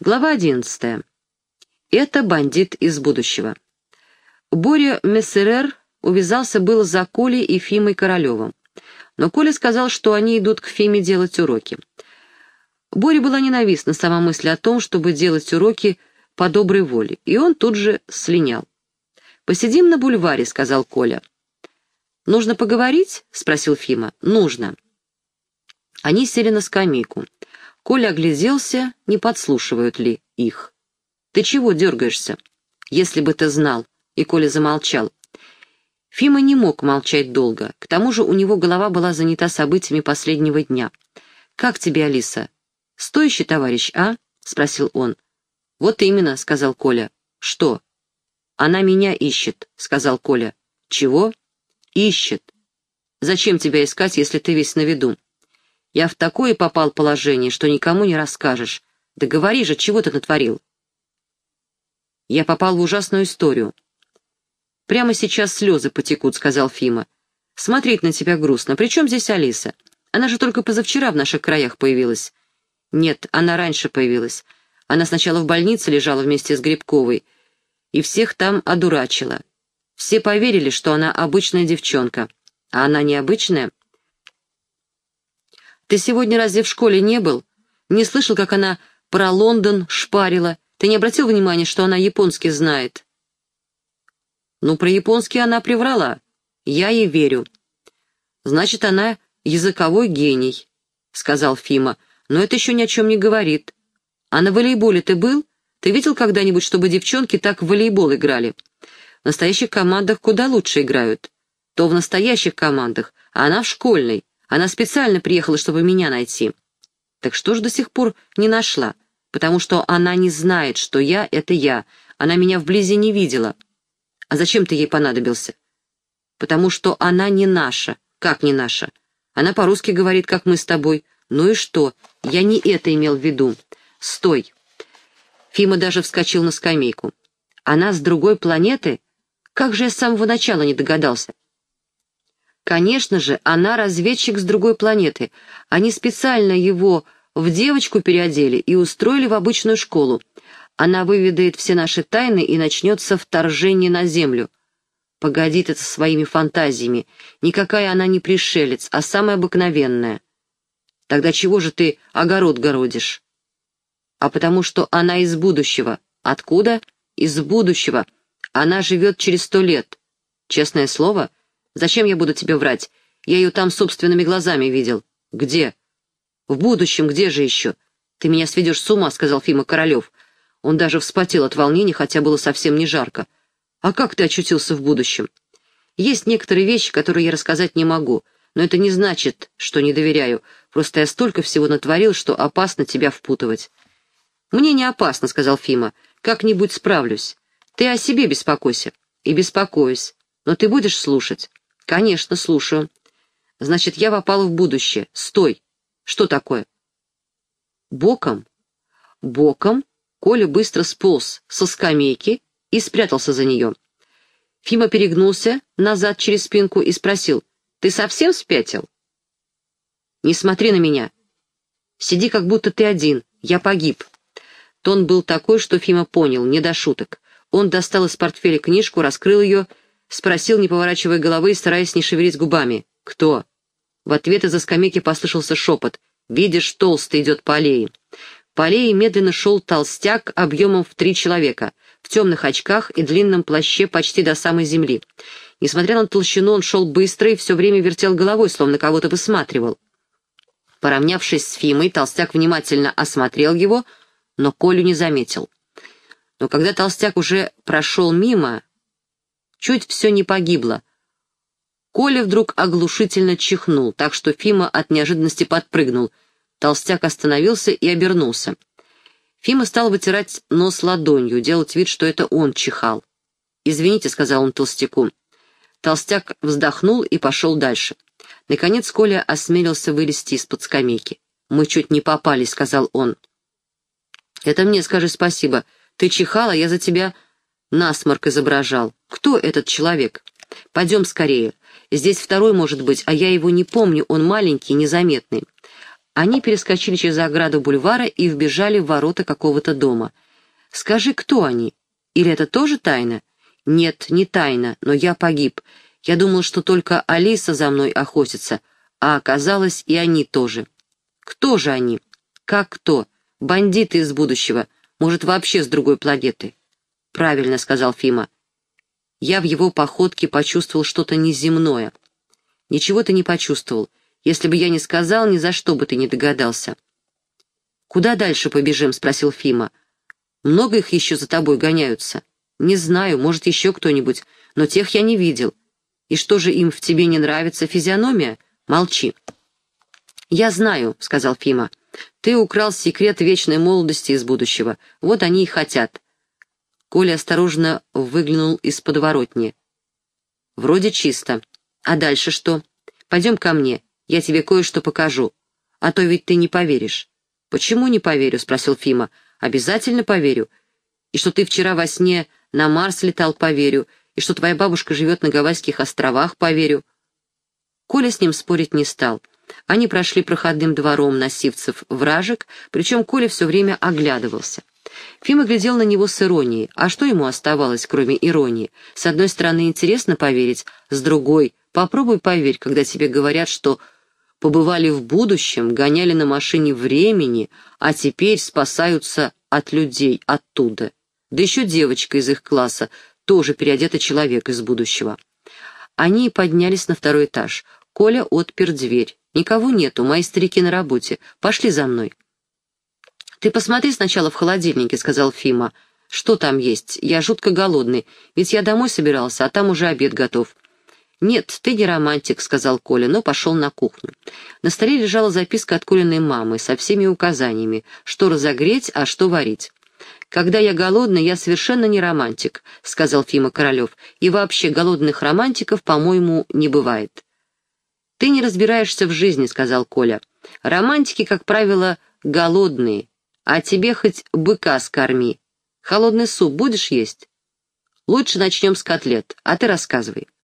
Глава 11. Это бандит из будущего. Боря Мессерер увязался было за Колей и Фимой Королевым. Но Коля сказал, что они идут к Фиме делать уроки. Боре была ненавистна сама мысль о том, чтобы делать уроки по доброй воле, и он тут же слинял. «Посидим на бульваре», — сказал Коля. «Нужно поговорить?» — спросил Фима. «Нужно». Они сели на скамейку. Коля огляделся, не подслушивают ли их. «Ты чего дергаешься?» «Если бы ты знал», — и Коля замолчал. Фима не мог молчать долго, к тому же у него голова была занята событиями последнего дня. «Как тебе, Алиса?» «Стоящий товарищ, а?» — спросил он. «Вот именно», — сказал Коля. «Что?» «Она меня ищет», — сказал Коля. «Чего?» «Ищет. Зачем тебя искать, если ты весь на виду?» Я в такое попал положение, что никому не расскажешь. Да говори же, чего ты натворил?» «Я попал в ужасную историю». «Прямо сейчас слезы потекут», — сказал Фима. «Смотреть на тебя грустно. Причем здесь Алиса? Она же только позавчера в наших краях появилась». «Нет, она раньше появилась. Она сначала в больнице лежала вместе с Грибковой и всех там одурачила. Все поверили, что она обычная девчонка. А она необычная?» Ты сегодня разве в школе не был? Не слышал, как она про Лондон шпарила? Ты не обратил внимания, что она японский знает?» «Ну, про японский она приврала. Я ей верю». «Значит, она языковой гений», — сказал Фима. «Но это еще ни о чем не говорит. А на волейболе ты был? Ты видел когда-нибудь, чтобы девчонки так в волейбол играли? В настоящих командах куда лучше играют. То в настоящих командах, а она в школьной. Она специально приехала, чтобы меня найти. Так что ж до сих пор не нашла? Потому что она не знает, что я — это я. Она меня вблизи не видела. А зачем ты ей понадобился? Потому что она не наша. Как не наша? Она по-русски говорит, как мы с тобой. Ну и что? Я не это имел в виду. Стой. Фима даже вскочил на скамейку. Она с другой планеты? Как же я с самого начала не догадался? Конечно же, она разведчик с другой планеты. Они специально его в девочку переодели и устроили в обычную школу. Она выведает все наши тайны и начнется вторжение на Землю. Погоди ты со своими фантазиями. Никакая она не пришелец, а самая обыкновенная. Тогда чего же ты огород городишь? А потому что она из будущего. Откуда? Из будущего. Она живет через сто лет. Честное слово — Зачем я буду тебе врать? Я ее там собственными глазами видел. Где? В будущем, где же еще? Ты меня сведешь с ума, сказал Фима Королев. Он даже вспотел от волнения, хотя было совсем не жарко. А как ты очутился в будущем? Есть некоторые вещи, которые я рассказать не могу, но это не значит, что не доверяю. Просто я столько всего натворил, что опасно тебя впутывать. «Мне не опасно», — сказал Фима. «Как-нибудь справлюсь. Ты о себе беспокойся». «И беспокоюсь. Но ты будешь слушать?» «Конечно, слушаю. Значит, я попала в будущее. Стой! Что такое?» «Боком?» «Боком?» Коля быстро сполз со скамейки и спрятался за нее. Фима перегнулся назад через спинку и спросил, «Ты совсем спятил?» «Не смотри на меня. Сиди, как будто ты один. Я погиб». Тон был такой, что Фима понял, не до шуток. Он достал из портфеля книжку, раскрыл ее Спросил, не поворачивая головы и стараясь не шевелить губами. «Кто?» В ответ из-за скамейки послышался шепот. «Видишь, толстый идет по аллее». По аллее медленно шел толстяк объемом в три человека, в темных очках и длинном плаще почти до самой земли. Несмотря на толщину, он шел быстро и все время вертел головой, словно кого-то высматривал. Поравнявшись с Фимой, толстяк внимательно осмотрел его, но Колю не заметил. Но когда толстяк уже прошел мимо, Чуть все не погибло. Коля вдруг оглушительно чихнул, так что Фима от неожиданности подпрыгнул. Толстяк остановился и обернулся. Фима стал вытирать нос ладонью, делать вид, что это он чихал. «Извините», — сказал он толстяку. Толстяк вздохнул и пошел дальше. Наконец Коля осмелился вылезти из-под скамейки. «Мы чуть не попали», — сказал он. «Это мне скажи спасибо. Ты чихала, я за тебя насморк изображал. Кто этот человек? Пойдем скорее. Здесь второй может быть, а я его не помню, он маленький, незаметный. Они перескочили через ограду бульвара и вбежали в ворота какого-то дома. «Скажи, кто они? Или это тоже тайна?» «Нет, не тайна, но я погиб. Я думал, что только Алиса за мной охотится, а оказалось и они тоже». «Кто же они?» «Как кто? Бандиты из будущего. Может, вообще с другой планеты?» «Правильно», — сказал Фима. Я в его походке почувствовал что-то неземное. «Ничего ты не почувствовал. Если бы я не сказал, ни за что бы ты не догадался». «Куда дальше побежим?» — спросил Фима. «Много их еще за тобой гоняются?» «Не знаю, может, еще кто-нибудь, но тех я не видел. И что же им в тебе не нравится, физиономия? Молчи». «Я знаю», — сказал Фима. «Ты украл секрет вечной молодости из будущего. Вот они и хотят». Коля осторожно выглянул из подворотни. «Вроде чисто. А дальше что? Пойдем ко мне. Я тебе кое-что покажу. А то ведь ты не поверишь». «Почему не поверю?» — спросил Фима. «Обязательно поверю. И что ты вчера во сне на Марс летал, поверю. И что твоя бабушка живет на Гавайских островах, поверю». Коля с ним спорить не стал. Они прошли проходным двором на Сивцев вражек, причем Коля все время оглядывался. Фима глядел на него с иронией. А что ему оставалось, кроме иронии? С одной стороны, интересно поверить, с другой — попробуй поверь, когда тебе говорят, что побывали в будущем, гоняли на машине времени, а теперь спасаются от людей оттуда. Да еще девочка из их класса, тоже переодета человек из будущего. Они поднялись на второй этаж. Коля отпер дверь. «Никого нету, мои старики на работе. Пошли за мной». «Ты посмотри сначала в холодильнике», — сказал Фима. «Что там есть? Я жутко голодный, ведь я домой собирался, а там уже обед готов». «Нет, ты не романтик», — сказал Коля, но пошел на кухню. На столе лежала записка от Колиной мамы со всеми указаниями, что разогреть, а что варить. «Когда я голодный, я совершенно не романтик», — сказал Фима Королев, «и вообще голодных романтиков, по-моему, не бывает». «Ты не разбираешься в жизни», — сказал Коля. «Романтики, как правило, голодные, а тебе хоть быка скорми. Холодный суп будешь есть?» «Лучше начнем с котлет, а ты рассказывай».